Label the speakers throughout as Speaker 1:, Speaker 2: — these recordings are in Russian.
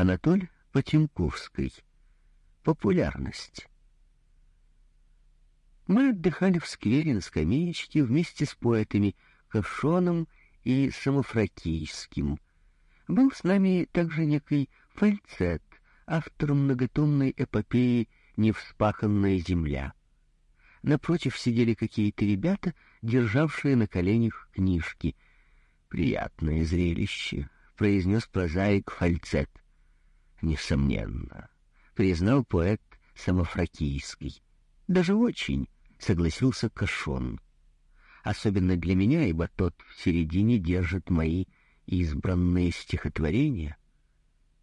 Speaker 1: Анатоль Потемковской. Популярность. Мы отдыхали в сквере на скамеечке вместе с поэтами Ковшоном и Самофракийским. Был с нами также некий Фальцет, автор многотомной эпопеи «Невспаханная земля». Напротив сидели какие-то ребята, державшие на коленях книжки. «Приятное зрелище», — произнес прозаик Фальцет. «Несомненно», — признал поэт Самофракийский. «Даже очень», — согласился Кашон. «Особенно для меня, ибо тот в середине держит мои избранные стихотворения».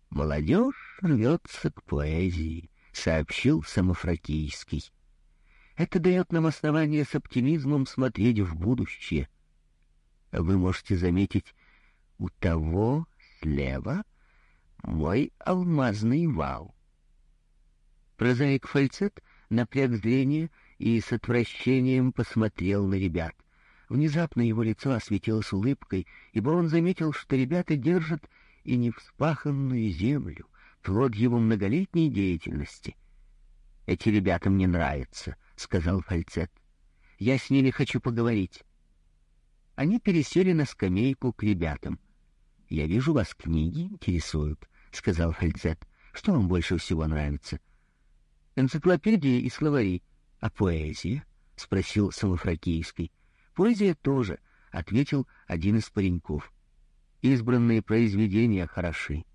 Speaker 1: «Молодежь рвется к поэзии», — сообщил Самофракийский. «Это дает нам основание с оптимизмом смотреть в будущее. Вы можете заметить, у того слева мой алмазный вал». Прозаик Фальцет напряг зрение и с отвращением посмотрел на ребят. Внезапно его лицо осветилось улыбкой, ибо он заметил, что ребята держат и невспаханную землю, плод его многолетней деятельности. «Эти ребята мне нравятся», — сказал Фальцет. «Я с ними хочу поговорить». Они пересели на скамейку к ребятам. «Я вижу, вас книги интересуют», — сказал Фальцет. «Что вам больше всего нравится?» «Энциклопедии и словари. А поэзия?» — спросил Самофракийский. «Поэзия тоже», — ответил один из пареньков избранные произведения хороши.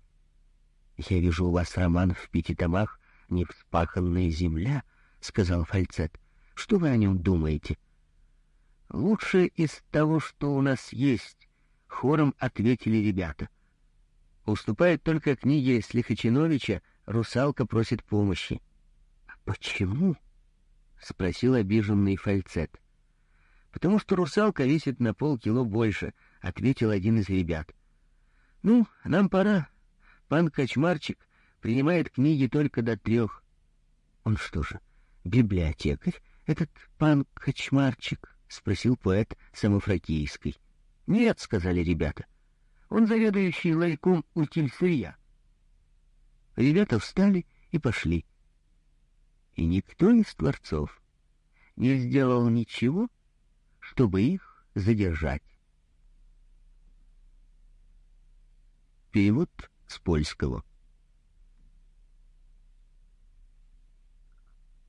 Speaker 1: Я вижу у вас роман в пяти томах «Невспаханная земля», — сказал Фальцет. Что вы о нем думаете? Лучше из того, что у нас есть, — хором ответили ребята. Уступает только книге Слихачиновича «Русалка просит помощи». «А — Почему? — спросил обиженный Фальцет. — Потому что русалка весит на полкило больше, — ответил один из ребят. — Ну, нам пора. Пан Кочмарчик принимает книги только до трех. — Он что же, библиотекарь, этот пан Кочмарчик? — спросил поэт Самофракийский. — Нет, — сказали ребята. — Он заведующий лайком утильсырья. Ребята встали и пошли. И никто из творцов не сделал ничего, чтобы их задержать. Перевод с польского.